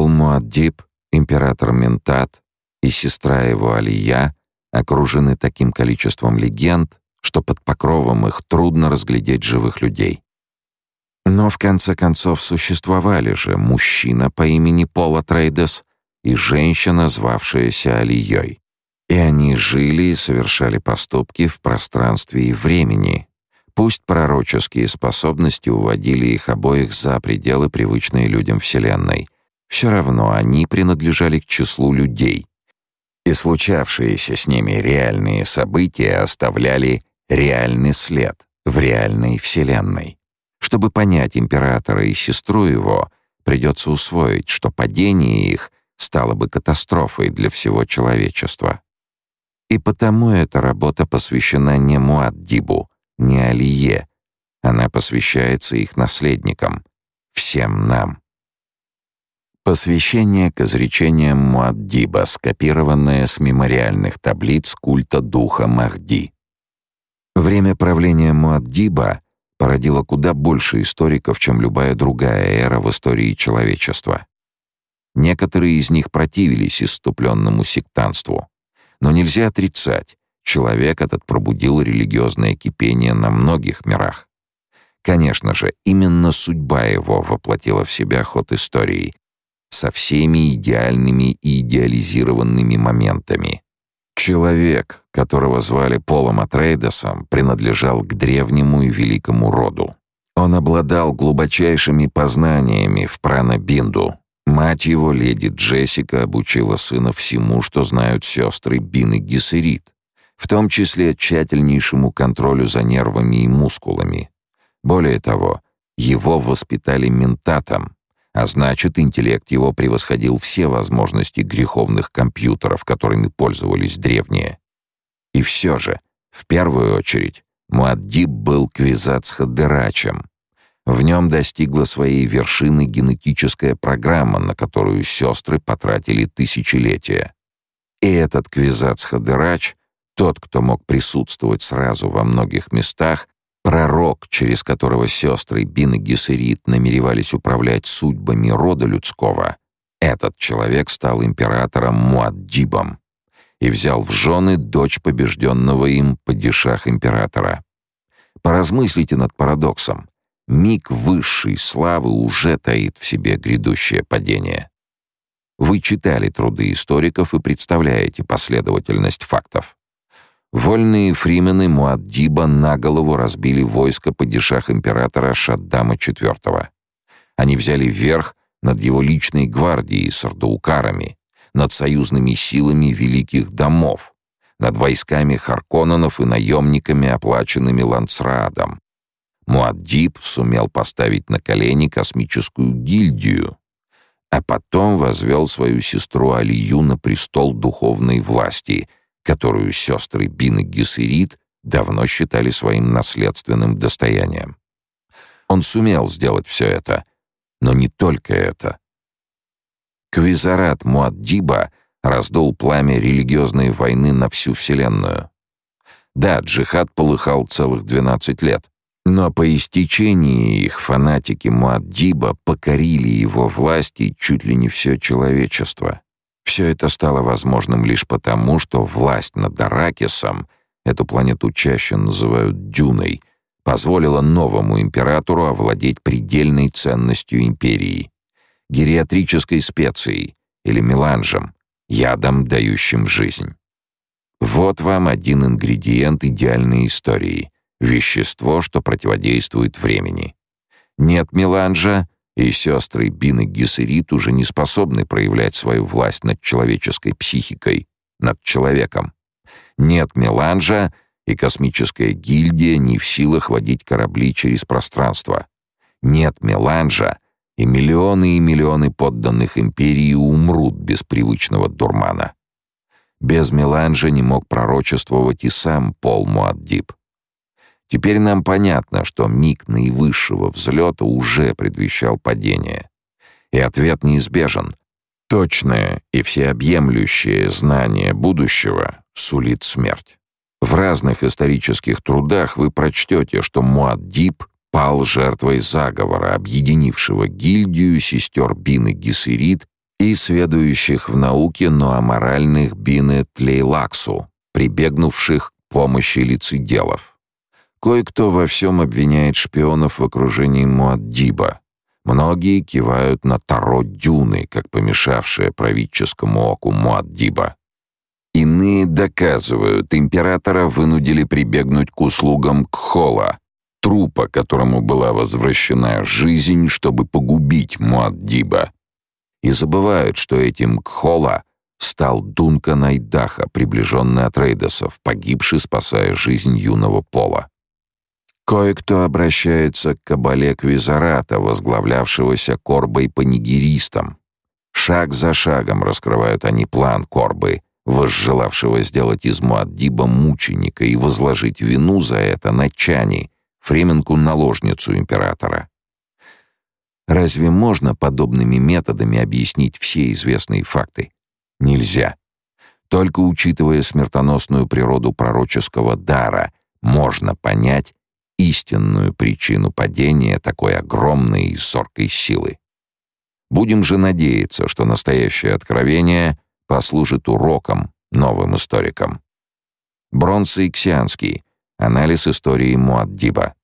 Пол Муаддиб, император Ментат и сестра его Алия окружены таким количеством легенд, что под покровом их трудно разглядеть живых людей. Но в конце концов существовали же мужчина по имени Пола Трейдес и женщина, звавшаяся Алией. И они жили и совершали поступки в пространстве и времени. Пусть пророческие способности уводили их обоих за пределы привычной людям Вселенной. Все равно они принадлежали к числу людей. И случавшиеся с ними реальные события оставляли реальный след в реальной Вселенной. Чтобы понять императора и сестру его, придется усвоить, что падение их стало бы катастрофой для всего человечества. И потому эта работа посвящена не Муаддибу, не Алие. Она посвящается их наследникам, всем нам. Посвящение к изречениям Муаддиба, скопированное с мемориальных таблиц культа духа Махди. Время правления Муаддиба породило куда больше историков, чем любая другая эра в истории человечества. Некоторые из них противились иступленному сектантству. Но нельзя отрицать, человек этот пробудил религиозное кипение на многих мирах. Конечно же, именно судьба его воплотила в себя ход истории со всеми идеальными и идеализированными моментами. Человек, которого звали Полом Атрейдесом, принадлежал к древнему и великому роду. Он обладал глубочайшими познаниями в пранабинду. Мать его, леди Джессика, обучила сына всему, что знают сестры Бин и Гессерит, в том числе тщательнейшему контролю за нервами и мускулами. Более того, его воспитали ментатом, а значит, интеллект его превосходил все возможности греховных компьютеров, которыми пользовались древние. И все же, в первую очередь, Муаддиб был квизацхадерачем. В нем достигла своей вершины генетическая программа, на которую сестры потратили тысячелетия. И этот квизацхадерач, тот, кто мог присутствовать сразу во многих местах, Пророк, через которого сестры Бин и Гессерит намеревались управлять судьбами рода людского, этот человек стал императором Муаддибом и взял в жены дочь побежденного им падишах императора. Поразмыслите над парадоксом. Миг высшей славы уже таит в себе грядущее падение. Вы читали труды историков и представляете последовательность фактов. Вольные фримены Муаддиба на голову разбили войско падишах императора Шаддама IV. Они взяли верх над его личной гвардией с ардуукарами, над союзными силами великих домов, над войсками Харконненов и наемниками, оплаченными Лансраадом. Муаддиб сумел поставить на колени космическую гильдию, а потом возвел свою сестру Алию на престол духовной власти — которую сестры Бин и Гессерит давно считали своим наследственным достоянием. Он сумел сделать все это, но не только это. Квизарат Муаддиба раздул пламя религиозной войны на всю Вселенную. Да, джихад полыхал целых 12 лет, но по истечении их фанатики Муаддиба покорили его власти чуть ли не все человечество. Все это стало возможным лишь потому, что власть над Аракисом, эту планету чаще называют Дюной, позволила новому императору овладеть предельной ценностью империи — гериатрической специей или меланжем, ядом, дающим жизнь. Вот вам один ингредиент идеальной истории — вещество, что противодействует времени. Нет меланжа и сестры Бин и Гессерит уже не способны проявлять свою власть над человеческой психикой, над человеком. Нет меланжа, и космическая гильдия не в силах водить корабли через пространство. Нет меланжа, и миллионы и миллионы подданных империи умрут без привычного дурмана. Без меланжа не мог пророчествовать и сам Пол Муаддиб. Теперь нам понятно, что миг наивысшего взлета уже предвещал падение. И ответ неизбежен. Точное и всеобъемлющее знание будущего сулит смерть. В разных исторических трудах вы прочтете, что Муаддиб пал жертвой заговора, объединившего гильдию сестер Бин и Гессерит и сведущих в науке, но аморальных Бине Тлейлаксу, прибегнувших к помощи лицеделов. Кое-кто во всем обвиняет шпионов в окружении Муаддиба. Многие кивают на Таро Дюны, как помешавшее правительскому оку Муаддиба. Иные доказывают, императора вынудили прибегнуть к услугам Кхола, трупа, которому была возвращена жизнь, чтобы погубить Муаддиба. И забывают, что этим Кхола стал Дунка Найдаха, приближенный от Рейдосов, погибший, спасая жизнь юного Пола. Кое-кто обращается к кабале Квизарата, возглавлявшегося Корбой-панигеристом. Шаг за шагом раскрывают они план Корбы, возжелавшего сделать из Муаддиба мученика и возложить вину за это на Чани, фременку-наложницу императора. Разве можно подобными методами объяснить все известные факты? Нельзя. Только учитывая смертоносную природу пророческого дара, можно понять истинную причину падения такой огромной и зоркой силы. Будем же надеяться, что настоящее откровение послужит уроком новым историкам. Бронса Иксианский. Анализ истории Муаддиба.